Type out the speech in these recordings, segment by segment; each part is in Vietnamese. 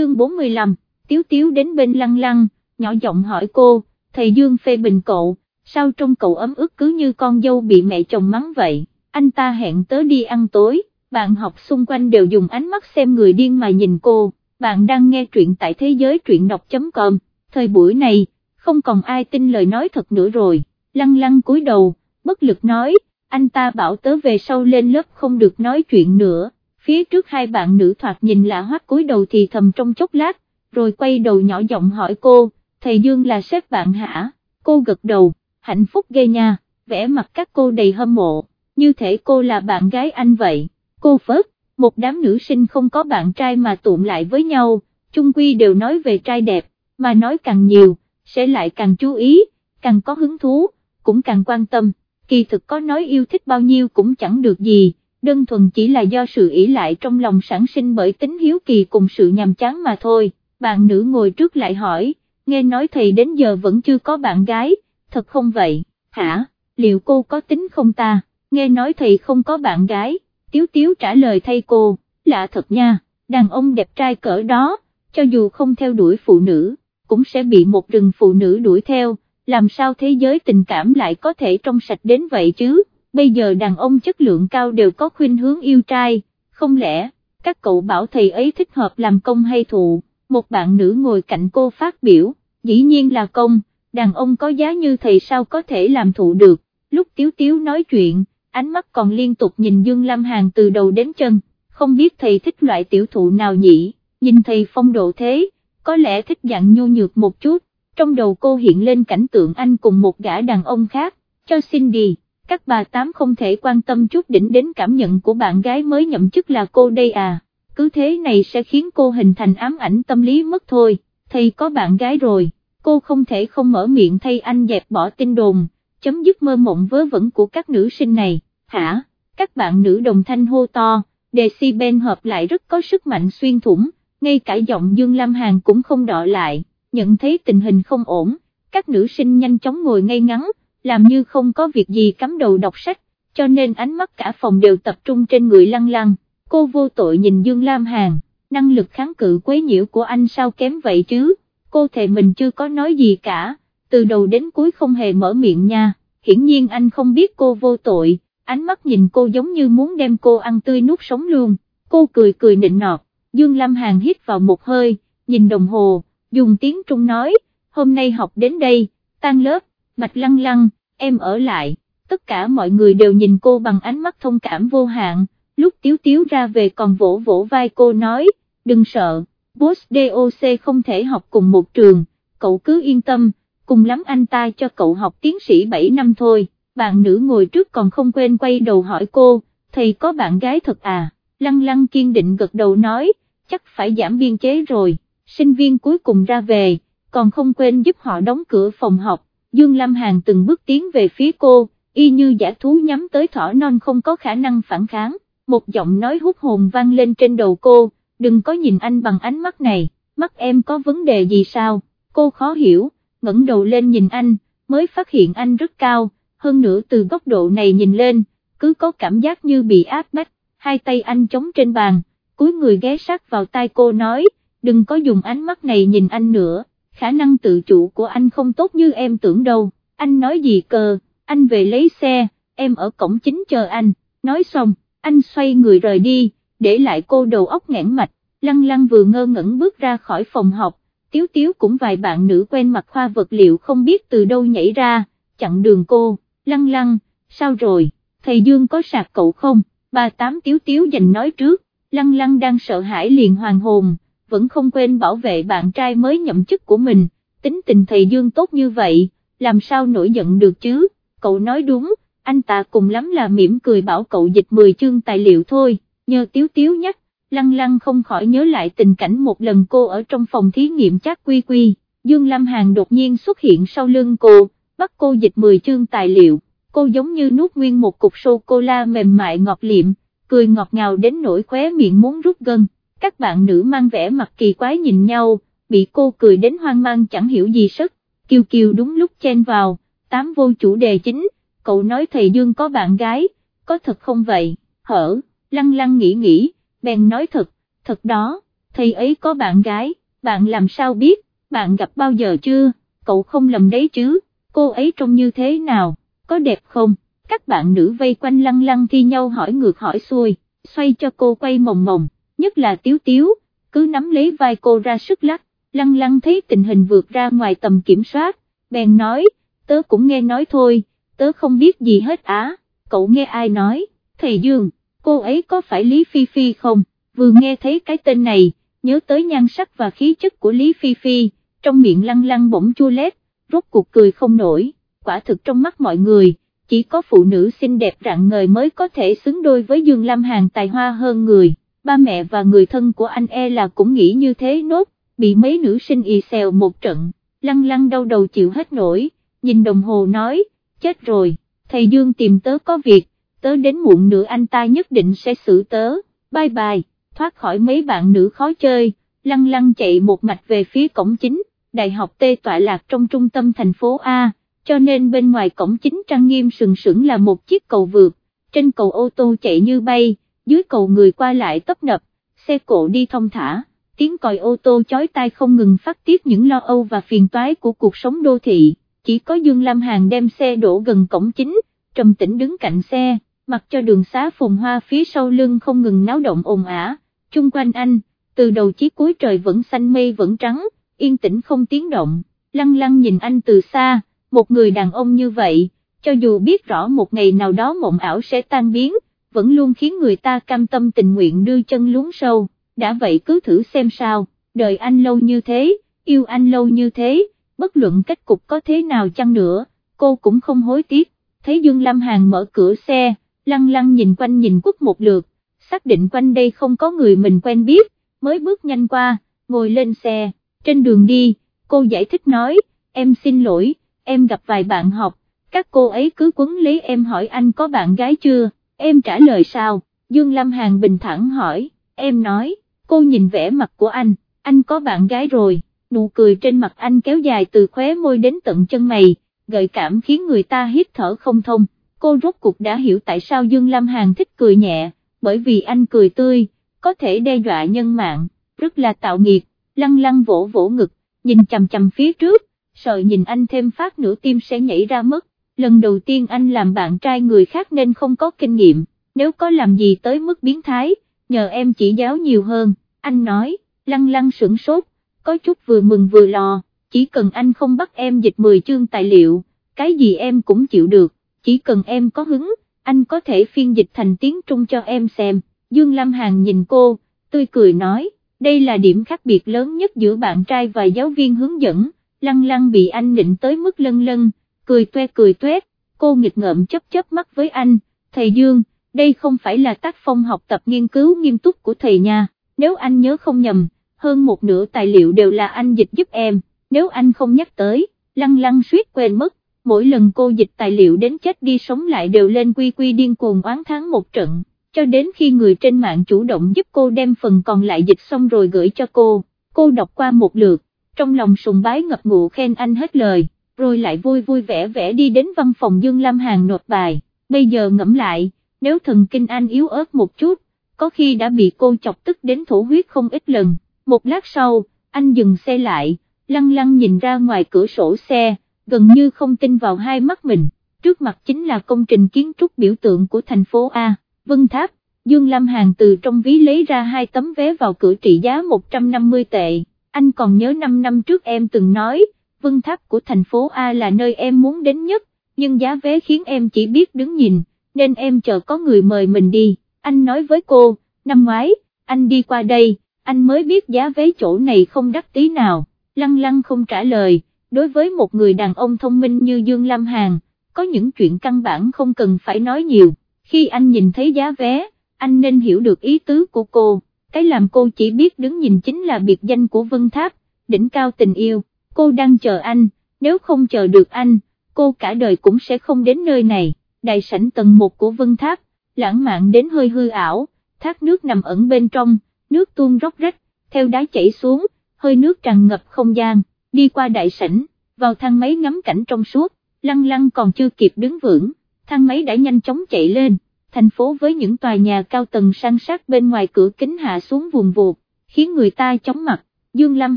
chương 45, Tiếu Tiếu đến bên lăng lăng, nhỏ giọng hỏi cô, thầy Dương phê bình cậu, sao trong cậu ấm ức cứ như con dâu bị mẹ chồng mắng vậy, anh ta hẹn tớ đi ăn tối, bạn học xung quanh đều dùng ánh mắt xem người điên mà nhìn cô, bạn đang nghe truyện tại thế giới truyện đọc.com, thời buổi này, không còn ai tin lời nói thật nữa rồi, lăng lăng cúi đầu, bất lực nói, anh ta bảo tớ về sau lên lớp không được nói chuyện nữa, phía trước hai bạn nữ thoạt nhìn lạ hoắc cúi đầu thì thầm trong chốc lát, rồi quay đầu nhỏ giọng hỏi cô, thầy Dương là sếp bạn hả, cô gật đầu, hạnh phúc ghê nha, vẽ mặt các cô đầy hâm mộ, như thể cô là bạn gái anh vậy, cô phớt, một đám nữ sinh không có bạn trai mà tụm lại với nhau, chung quy đều nói về trai đẹp, mà nói càng nhiều, sẽ lại càng chú ý, càng có hứng thú, cũng càng quan tâm, kỳ thực có nói yêu thích bao nhiêu cũng chẳng được gì, đơn thuần chỉ là do sự ỷ lại trong lòng sản sinh bởi tính hiếu kỳ cùng sự nhàm chán mà thôi, bạn nữ ngồi trước lại hỏi, nghe nói thầy đến giờ vẫn chưa có bạn gái, thật không vậy, hả, liệu cô có tính không ta, nghe nói thầy không có bạn gái, tiếu tiếu trả lời thay cô, lạ thật nha, đàn ông đẹp trai cỡ đó, cho dù không theo đuổi phụ nữ, cũng sẽ bị một rừng phụ nữ đuổi theo, làm sao thế giới tình cảm lại có thể trong sạch đến vậy chứ, bây giờ đàn ông chất lượng cao đều có khuynh hướng yêu trai, không lẽ, các cậu bảo thầy ấy thích hợp làm công hay thụ, một bạn nữ ngồi cạnh cô phát biểu, dĩ nhiên là công, đàn ông có giá như thầy sao có thể làm thụ được, lúc Tiếu Tiếu nói chuyện, ánh mắt còn liên tục nhìn Dương Lam Hàn từ đầu đến chân, không biết thầy thích loại tiểu thụ nào nhỉ, nhìn thầy phong độ thế, có lẽ thích dạng nhu nhược một chút, trong đầu cô hiện lên cảnh tượng anh cùng một gã đàn ông khác, cho xin đi các bà tám không thể quan tâm chút đỉnh đến cảm nhận của bạn gái mới nhậm chức là cô đây à, cứ thế này sẽ khiến cô hình thành ám ảnh tâm lý mất thôi, thầy có bạn gái rồi, cô không thể không mở miệng thay anh dẹp bỏ tin đồn, chấm dứt mơ mộng vớ vẩn của các nữ sinh này, hả, các bạn nữ đồng thanh hô to, decibel hợp lại rất có sức mạnh xuyên thủng, ngay cả giọng Dương Lam Hàn cũng không đọ lại nhận thấy tình hình không ổn, các nữ sinh nhanh chóng ngồi ngay ngắn, làm như không có việc gì cắm đầu đọc sách, cho nên ánh mắt cả phòng đều tập trung trên người lăng lăng, cô vô tội nhìn Dương Lam Hàn, năng lực kháng cự quấy nhiễu của anh sao kém vậy chứ, cô thề mình chưa có nói gì cả, từ đầu đến cuối không hề mở miệng nha, hiển nhiên anh không biết cô vô tội, ánh mắt nhìn cô giống như muốn đem cô ăn tươi nuốt sống luôn, cô cười cười nịnh nọt, Dương Lam Hàn hít vào một hơi, nhìn đồng hồ, dùng tiếng Trung nói, hôm nay học đến đây, tan lớp, mạch lăng lăng, em ở lại, tất cả mọi người đều nhìn cô bằng ánh mắt thông cảm vô hạn, lúc tiếu tiếu ra về còn vỗ vỗ vai cô nói, đừng sợ, boss DOC không thể học cùng một trường, cậu cứ yên tâm, cùng lắm anh ta cho cậu học tiến sĩ 7 năm thôi, bạn nữ ngồi trước còn không quên quay đầu hỏi cô, thầy có bạn gái thật à, lăng lăng kiên định gật đầu nói, chắc phải giảm biên chế rồi. Sinh viên cuối cùng ra về, còn không quên giúp họ đóng cửa phòng học, Dương Lam Hàn từng bước tiến về phía cô, y như giả thú nhắm tới thỏ non không có khả năng phản kháng, một giọng nói hút hồn vang lên trên đầu cô, đừng có nhìn anh bằng ánh mắt này, mắt em có vấn đề gì sao, cô khó hiểu, ngẩng đầu lên nhìn anh, mới phát hiện anh rất cao, hơn nữa từ góc độ này nhìn lên, cứ có cảm giác như bị áp bách, hai tay anh chống trên bàn, cúi người ghé sát vào tai cô nói, đừng có dùng ánh mắt này nhìn anh nữa, khả năng tự chủ của anh không tốt như em tưởng đâu, anh nói gì cơ, anh về lấy xe, em ở cổng chính chờ anh, nói xong, anh xoay người rời đi, để lại cô đầu óc ngãn mạch, lăng lăng vừa ngơ ngẩn bước ra khỏi phòng học, tiếu tiếu cũng vài bạn nữ quen mặt khoa vật liệu không biết từ đâu nhảy ra, chặn đường cô, lăng lăng, sao rồi, thầy Dương có sạc cậu không, bà tám tiếu tiếu dành nói trước, lăng lăng đang sợ hãi liền hoàng hồn vẫn không quên bảo vệ bạn trai mới nhậm chức của mình, tính tình thầy Dương tốt như vậy, làm sao nổi giận được chứ, cậu nói đúng, anh ta cùng lắm là mỉm cười bảo cậu dịch 10 chương tài liệu thôi, nhờ tiếu tiếu nhắc, lăng lăng không khỏi nhớ lại tình cảnh một lần cô ở trong phòng thí nghiệm chắc quy quy, Dương Lam Hàn đột nhiên xuất hiện sau lưng cô, bắt cô dịch 10 chương tài liệu, cô giống như nuốt nguyên một cục sô-cô-la mềm mại ngọt liệm, cười ngọt ngào đến nỗi khóe miệng muốn rút gân các bạn nữ mang vẻ mặt kỳ quái nhìn nhau, bị cô cười đến hoang mang chẳng hiểu gì sức, kiều kiều đúng lúc chen vào, tám vô chủ đề chính, cậu nói thầy Dương có bạn gái, có thật không vậy, hở, lăng lăng nghĩ nghĩ, bèn nói thật, thật đó, thầy ấy có bạn gái, bạn làm sao biết, bạn gặp bao giờ chưa, cậu không lầm đấy chứ, cô ấy trông như thế nào, có đẹp không, các bạn nữ vây quanh lăng lăng thi nhau hỏi ngược hỏi xuôi, xoay cho cô quay mồng mồng, nhất là tiếu tiếu, cứ nắm lấy vai cô ra sức lắc, lăng lăng thấy tình hình vượt ra ngoài tầm kiểm soát, bèn nói, tớ cũng nghe nói thôi, tớ không biết gì hết á, cậu nghe ai nói, thầy Dương, cô ấy có phải Lý Phi Phi không, vừa nghe thấy cái tên này, nhớ tới nhan sắc và khí chất của Lý Phi Phi, trong miệng lăng lăng bỗng chua lét, rốt cuộc cười không nổi, quả thực trong mắt mọi người, chỉ có phụ nữ xinh đẹp rạng ngời mới có thể xứng đôi với Dương Lam Hàn tài hoa hơn người, ba mẹ và người thân của anh e là cũng nghĩ như thế nốt, bị mấy nữ sinh y xèo một trận, lăng lăng đau đầu chịu hết nổi, nhìn đồng hồ nói, chết rồi, thầy Dương tìm tớ có việc, tớ đến muộn nữa anh ta nhất định sẽ xử tớ, bye bye, thoát khỏi mấy bạn nữ khó chơi, lăng lăng chạy một mạch về phía cổng chính, đại học T tọa lạc trong trung tâm thành phố A, cho nên bên ngoài cổng chính trang nghiêm sừng sững là một chiếc cầu vượt, trên cầu ô tô chạy như bay, dưới cầu người qua lại tấp nập, xe cộ đi thông thả, tiếng còi ô tô chói tai không ngừng phát tiết những lo âu và phiền toái của cuộc sống đô thị, chỉ có Dương Lam Hàn đem xe đổ gần cổng chính, trầm tĩnh đứng cạnh xe, mặc cho đường xá phồn hoa phía sau lưng không ngừng náo động ồn ả, chung quanh anh, từ đầu chí cuối trời vẫn xanh mây vẫn trắng, yên tĩnh không tiếng động, lăng lăng nhìn anh từ xa, một người đàn ông như vậy, cho dù biết rõ một ngày nào đó mộng ảo sẽ tan biến, vẫn luôn khiến người ta cam tâm tình nguyện đưa chân lún sâu, đã vậy cứ thử xem sao, đời anh lâu như thế, yêu anh lâu như thế, bất luận kết cục có thế nào chăng nữa, cô cũng không hối tiếc, thấy Dương Lam Hàn mở cửa xe, lăng lăng nhìn quanh nhìn quất một lượt, xác định quanh đây không có người mình quen biết, mới bước nhanh qua, ngồi lên xe, trên đường đi, cô giải thích nói, em xin lỗi, em gặp vài bạn học, các cô ấy cứ quấn lấy em hỏi anh có bạn gái chưa, em trả lời sao, Dương Lâm Hàn bình thản hỏi, em nói, cô nhìn vẻ mặt của anh, anh có bạn gái rồi, nụ cười trên mặt anh kéo dài từ khóe môi đến tận chân mày, gợi cảm khiến người ta hít thở không thông, cô rốt cuộc đã hiểu tại sao Dương Lâm Hàn thích cười nhẹ, bởi vì anh cười tươi, có thể đe dọa nhân mạng, rất là tạo nghiệt, lăng lăng vỗ vỗ ngực, nhìn chầm chầm phía trước, sợ nhìn anh thêm phát nửa tim sẽ nhảy ra mất, lần đầu tiên anh làm bạn trai người khác nên không có kinh nghiệm, nếu có làm gì tới mức biến thái, nhờ em chỉ giáo nhiều hơn, anh nói, lăng lăng sửng sốt, có chút vừa mừng vừa lo, chỉ cần anh không bắt em dịch 10 chương tài liệu, cái gì em cũng chịu được, chỉ cần em có hứng, anh có thể phiên dịch thành tiếng Trung cho em xem, Dương Lam Hàn nhìn cô, tươi cười nói, đây là điểm khác biệt lớn nhất giữa bạn trai và giáo viên hướng dẫn, lăng lăng bị anh định tới mức lân lân, cười toe cười tuét, cô nghịch ngợm chấp chấp mắt với anh, thầy Dương, đây không phải là tác phong học tập nghiên cứu nghiêm túc của thầy nha, nếu anh nhớ không nhầm, hơn một nửa tài liệu đều là anh dịch giúp em, nếu anh không nhắc tới, lăng lăng suýt quên mất, mỗi lần cô dịch tài liệu đến chết đi sống lại đều lên quy quy điên cuồng oán tháng một trận, cho đến khi người trên mạng chủ động giúp cô đem phần còn lại dịch xong rồi gửi cho cô, cô đọc qua một lượt, trong lòng sùng bái ngập ngụ khen anh hết lời, rồi lại vui vui vẻ vẻ đi đến văn phòng Dương Lam Hàn nộp bài, bây giờ ngẫm lại, nếu thần kinh anh yếu ớt một chút, có khi đã bị cô chọc tức đến thổ huyết không ít lần, một lát sau, anh dừng xe lại, lăng lăng nhìn ra ngoài cửa sổ xe, gần như không tin vào hai mắt mình, trước mặt chính là công trình kiến trúc biểu tượng của thành phố A, Vân Tháp, Dương Lam Hàn từ trong ví lấy ra hai tấm vé vào cửa trị giá 150 tệ, anh còn nhớ 5 năm trước em từng nói, Vân Tháp của thành phố A là nơi em muốn đến nhất, nhưng giá vé khiến em chỉ biết đứng nhìn, nên em chờ có người mời mình đi, anh nói với cô, năm ngoái, anh đi qua đây, anh mới biết giá vé chỗ này không đắt tí nào, lăng lăng không trả lời đối với một người đàn ông thông minh như Dương Lam Hàn, có những chuyện căn bản không cần phải nói nhiều, khi anh nhìn thấy giá vé, anh nên hiểu được ý tứ của cô, cái làm cô chỉ biết đứng nhìn chính là biệt danh của Vân Tháp, đỉnh cao tình yêu, cô đang chờ anh, nếu không chờ được anh, cô cả đời cũng sẽ không đến nơi này, đại sảnh tầng 1 của Vân Tháp, lãng mạn đến hơi hư ảo, thác nước nằm ẩn bên trong, nước tuôn róc rách, theo đá chảy xuống, hơi nước tràn ngập không gian. Đi qua đại sảnh, vào thang máy ngắm cảnh trong suốt, lăng lăng còn chưa kịp đứng vững, thang máy đã nhanh chóng chạy lên, thành phố với những tòa nhà cao tầng sang sát bên ngoài cửa kính hạ xuống vùng vụt, khiến người ta chóng mặt, Dương Lam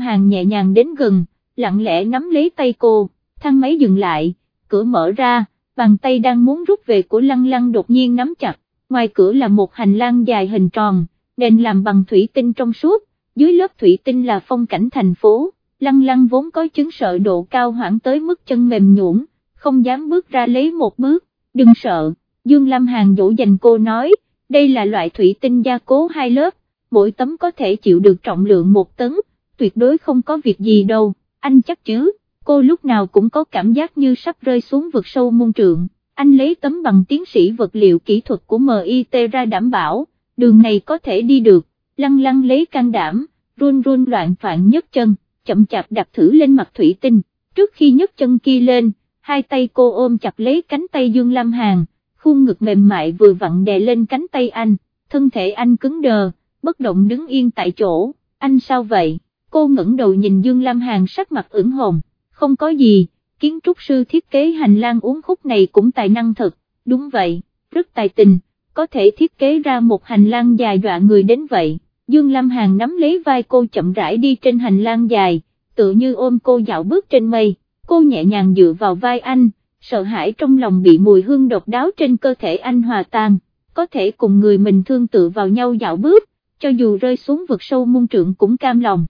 Hàn nhẹ nhàng đến gần, lặng lẽ nắm lấy tay cô, thang máy dừng lại, cửa mở ra, bàn tay đang muốn rút về của lăng lăng đột nhiên nắm chặt, ngoài cửa là một hành lang dài hình tròn, nền làm bằng thủy tinh trong suốt, dưới lớp thủy tinh là phong cảnh thành phố, lăng lăng vốn có chứng sợ độ cao hoảng tới mức chân mềm nhũn, không dám bước ra lấy một bước, đừng sợ, Dương Lam Hàn dỗ dành cô nói, đây là loại thủy tinh gia cố hai lớp, mỗi tấm có thể chịu được trọng lượng một tấn, tuyệt đối không có việc gì đâu, anh chắc chứ, cô lúc nào cũng có cảm giác như sắp rơi xuống vực sâu môn trượng, anh lấy tấm bằng tiến sĩ vật liệu kỹ thuật của MIT ra đảm bảo, đường này có thể đi được, lăng lăng lấy can đảm, run run loạn phạn nhấc chân, chậm chạp đặt thử lên mặt thủy tinh, trước khi nhấc chân kia lên, hai tay cô ôm chặt lấy cánh tay Dương Lam Hàn, khuôn ngực mềm mại vừa vặn đè lên cánh tay anh, thân thể anh cứng đờ, bất động đứng yên tại chỗ, anh sao vậy, cô ngẩng đầu nhìn Dương Lam Hàn sắc mặt ửng hồng, không có gì, kiến trúc sư thiết kế hành lang uống khúc này cũng tài năng thật, đúng vậy, rất tài tình, có thể thiết kế ra một hành lang dài dọa người đến vậy, Dương Lam Hàn nắm lấy vai cô chậm rãi đi trên hành lang dài, tự như ôm cô dạo bước trên mây, cô nhẹ nhàng dựa vào vai anh, sợ hãi trong lòng bị mùi hương độc đáo trên cơ thể anh hòa tan, có thể cùng người mình thương tự vào nhau dạo bước, cho dù rơi xuống vực sâu muôn trượng cũng cam lòng.